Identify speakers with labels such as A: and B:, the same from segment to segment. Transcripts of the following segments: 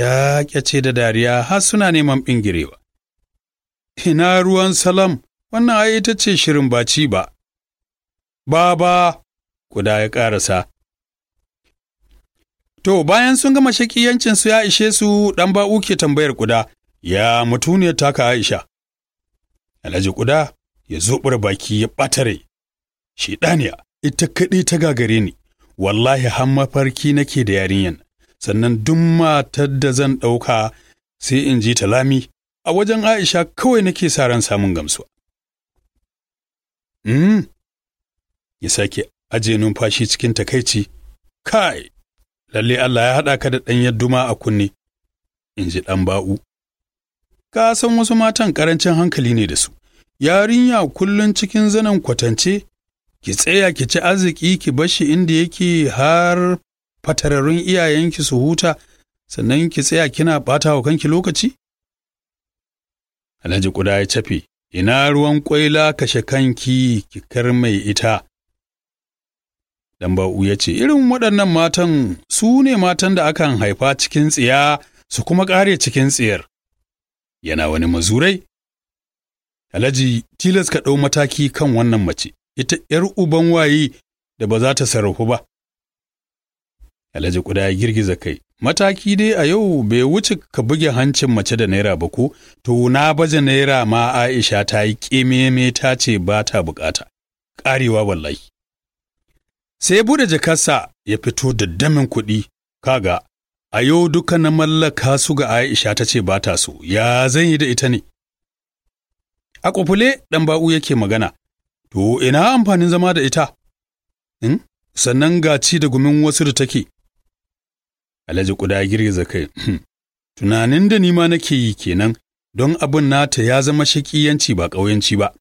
A: ya kyace da dariya har suna neman ɓingirewa. Ina ruwan salam, wannan ai ita ce shirin ɓaci ba. Baba, kuda ya ƙarasa. To, bayan sun gama shakiyancinsu ya ishe su ɗan ba'u ke tambayar kuda, ya mutuniyar taka Aisha. Alhaji kuda ya zoɓar baki ya ɓatare. Shi ɗaniya, ita kaɗai ta gagare ni, wallahi har mafarki nake da yarinyan, sannan duk matar da zan ɗauka sai in ji talami, a wajen Aisha kawai nake sa ran samun gamsuwa. Mm. Ya sake aje numfashi cikin takaici, kai, lalle Allah ya haɗa ka da ɗanyar duma a kunne, in ji ɗan ba'u. Ka san wasu matan ƙarancin hankali ne da su, yarinya kullum cikin zanen kwatance, ki tsaya ki ci arziki ki bashi inda yake har fatararrun iyayenki su huta, sannan ki tsaya kina ɓata wa kanki lokaci? Alhaji Kuda ya cafe, ina ruwan ƙwaila kashe kanki ki kar mai ita. Dan ba'u ya ce, irin waɗannan matan su ne matan da akan haifa cikin tsiya su kuma ƙare cikin tsiyar. Yana wani mazurai? Alhaji tilas ka ɗau mataki kan wannan mace, ita ’yar uban waye da ba za ta sarrafu ba. Alhaji Kuda ya girgiza kai, mataki dai a yau bai wuce ka buge hancin mace da naira ba ko, to na baje naira ma Aisha ta yi ƙememe ta ce ba ta buƙata, ƙarewa wallahi. Sai ya buɗe jakarsa ya fito da damin kuɗi, kaga, a yau duka na mallaka su ga Aisha ta ce ba ta so, ya zan yi da ita ne. A ƙufule ɗan ba'u yake magana, to ina amfanin zama da ita? In? Sannan ga ci da gumin wasu da take. Alhaji Kuda girgiza kai, tunanin da nima nake yi kenan don abin nata ya zama shakiyanci ba ƙauyanci ba.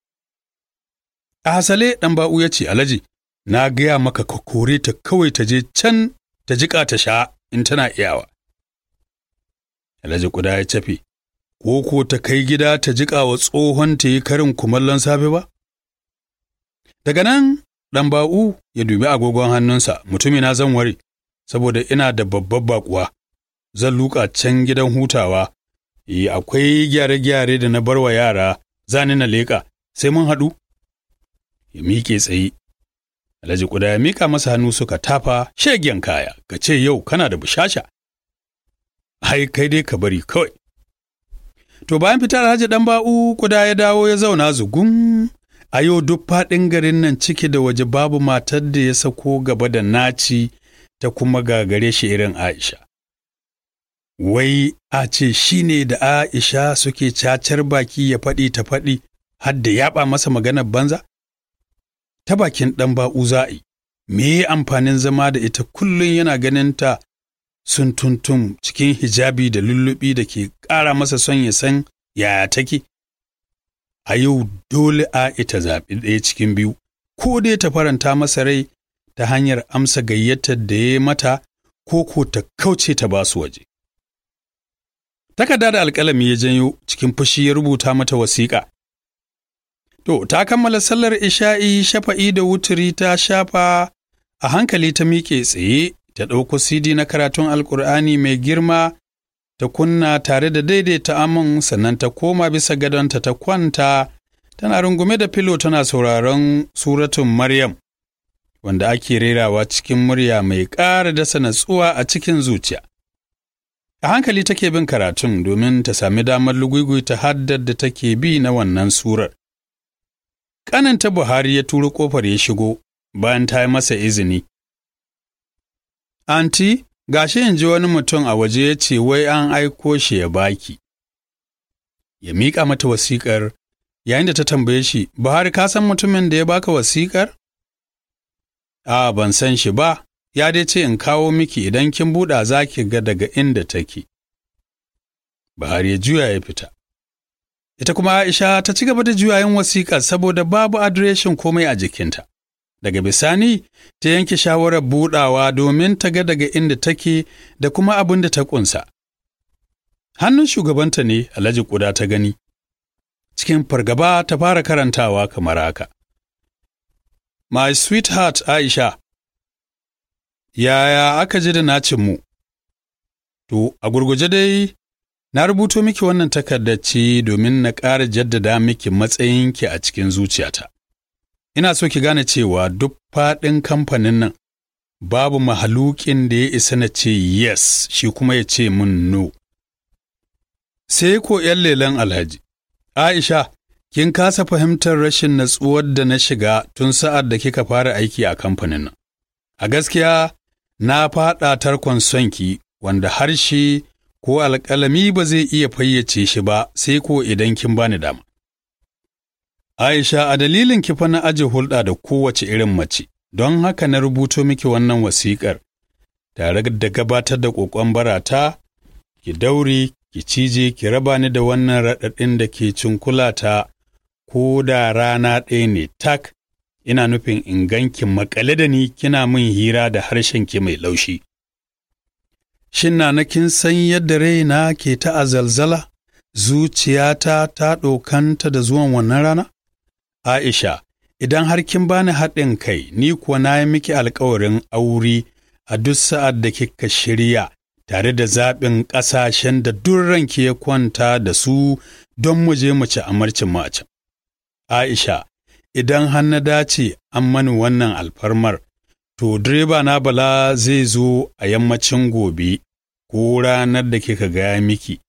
A: A hasale ɗan ba'u ya ce, Alhaji, na gaya maka ka kore ta kawai ta je can ta jiƙa ta sha in tana iyawa. Alhaji Kuda ya cafe, ko ko ta kai gida ta jiƙa wa tsohon ta yi karin kumallon safe ba? Daga nan ɗan ba'u ya dubi agogon hannunsa, mutumina zan ware, saboda ina da babbar baƙuwa, zan luka can gidan hutawa, e, akwai gyare-gyare da na barwa yara, zani na leƙa, sai mun haɗu? Ya miƙe tsaye. Alhaji Kuda ya miƙa masa hannu suka tafa shegen kaya, ka ce yau kana da bushasha. Ai, kai dai ka bari kawai. To bayan fitar Alhaji ɗan ba'u Kuda ya dawo ya zauna zugun a yau duk faɗin garin nan ciki da waje babu matar da ya sako gaba da naci ta kuma gagare shi irin Aisha. Wai a ce shi ne da Aisha suke cacar baki ya faɗi ta faɗi har da yaɓa masa maganar banza? Ta bakin ɗan ba'u za'i, me amfanin zama da ita kullum yana ganin ta sun tuntum cikin hijabi da lullubi da ke ƙara masa son ya san yaya take? a yau dole a ita zaɓi ɗaya cikin biyu, ko dai ta faranta masa rai ta hanyar amsa gayyatar da ya mata ko ko ta kauce ta ba su waje. Takarda da alƙalami ya janyo cikin fushi ya rubuta mata wasiƙa. To, ta kammala sallar isha'i shafa'i da wuturi ta shafa a hankali ta miƙe tsaye ta ɗauko CD na karatun Alƙur'ani mai girma ta kunna tare da daidaita amin sannan ta koma bisa gadonta ta kwanta tana rungume da filo tana sauraron suratun Maryam wanda ake rerawa cikin murya mai ƙara dasa natsuwa a cikin zuciya. A hankali take bin karatun domin ta sami damar ta haddar da take bi na wannan surar. Ƙananta Buhari ya turo ƙofar ya shigo bayan ta yi masa izini. Anti, gashi in ji wani mutum a waje ya ce wai an aiko shi ya baki. Ya miƙa mata wasiƙar yayin da ta tambaye shi, Buhari ka san mutumin da ya baka wasiƙar? A ban san shi ba, ya dai ce in kawo miki idan kin buɗa za ki ga daga inda take. Buhari ya juya ya fita. Ita kuma Aisha ta ci gaba da juyayin wasiƙar saboda babu adireshin komai a jikinta. Daga bisani ta yanke shawarar buɗawa domin ta ga daga inda take da kuma abin da ta ƙunsa. Hannun shugabanta ne Alhaji Kuda ta gani. Cikin fargaba ta fara karantawa kamar haka. My sweetheart Aisha, yaya aka ji da nacinmu? To, a gurguje dai, na rubuto miki wannan takardar ce domin na ƙara jaddada miki matsayinki a cikin zuciyata. Ina so ki gane cewa duk faɗin kamfanin nan babu mahalukin da ya isa na ce yes shi kuma ya ce mun no. Sai ko ‘yan lelen alhaji, Aisha, kin kasa fahimtar rashin natsuwar da na shiga tun sa'ad da kika fara aiki a kamfanin. A gaskiya, na faɗa tarkon sonki wanda harshe ko alƙalami ba zai iya fayyace shi ba sai ko idan kin bani dama. Aisha, a dalilin kifa na aje hulɗa da kowace irin mace, don haka na rubuto miki wannan wasiƙar, tare da gabatar da ƙoƙon barata, ki daure, ki cije, ki raba ni da wannan raɗaɗin da ke cinkulata ko da rana ɗaya ne tak, ina nufin in ganki makale da ni kina min hira da harshenki mai laushi. Shin na kin san yadda raina ke ta azalzala, zuciyata ta ɗokanta da zuwan wannan rana? Aisha, idan har kin bani haɗin kai, ni kuwa na yi miki alkawarin aure a duk sa'ad da kika shirya tare da zaɓin ƙasashen da duk ranki ya kwanta da su don mu je mu ci amarcin mu a can. Aisha, idan har na dace an mani wannan alfarmar, to direba na bala zai zo a yammacin gobe ko ranar da kika gaya miki,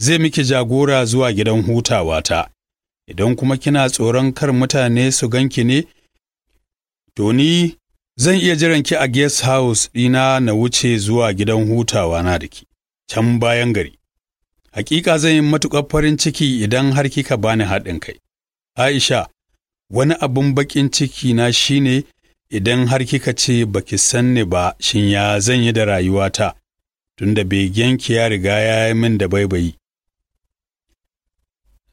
A: zai miki jagora zuwa gidan hutawa ta. idan kuma kina tsoron kar mutane su ganki ne, to ni zan iya jiran ki a guest house ɗina na wuce zuwa gidan hutawa na da ki, can bayan gari. Hakika zan yi matuƙar farin ciki idan har kika bani haɗin kai. Aisha, wani abin baƙin ciki na shine idan har kika ce baki san ni ba shin ya zan yi da rayuwata, tunda begenki ya riga ya yi min da baibayi.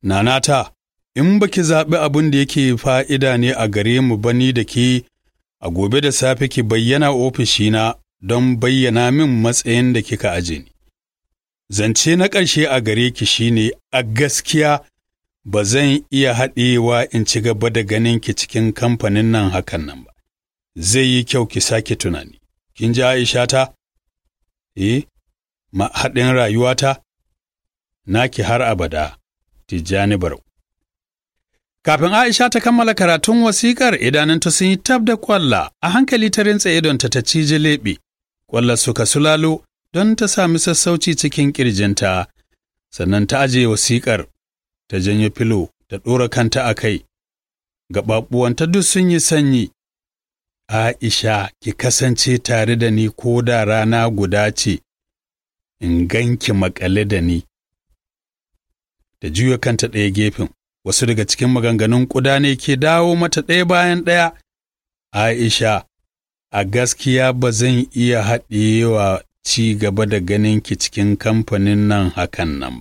A: Nanata, in baki zaɓi abin da yake fa'ida ne a gare mu bani da ke a gobe da safe ki bayyana ofishina don bayyana min matsayin da kika aje ni. Zance na ƙarshe a gare ki shine a gaskiya ba zan iya haɗewa in ci gaba da ganin ki cikin kamfanin nan hakan nan ba. Zai yi kyau ki sake tunani. Kin ji Aisha ta? Eh, ma haɗin rayuwata? Naki har abada, Tijjani Barau. Kafin Aisha ta kammala karatun wasiƙar idanunta sun yi tab da ƙwalla, a hankali ta rintsa idonta ta cije leɓe, ƙwallar suka sulalo don ta sami sassauci cikin ƙirjinta, sannan ta ajiye wasiƙar, ta janyo filo, ta ɗora kanta a kai, gaɓaɓuwanta duk sun yi sanyi. Aisha, ki kasance tare da ni ko da rana guda ce, in ganki maƙale da ni. Da juya kanta ɗaya gefen. wasu daga cikin maganganun ƙuda ne ke dawo mata ɗaya bayan ɗaya. Aisha, a gaskiya ba zan iya haɗewa ci gaba da ganin ki cikin kamfanin nan hakan nan.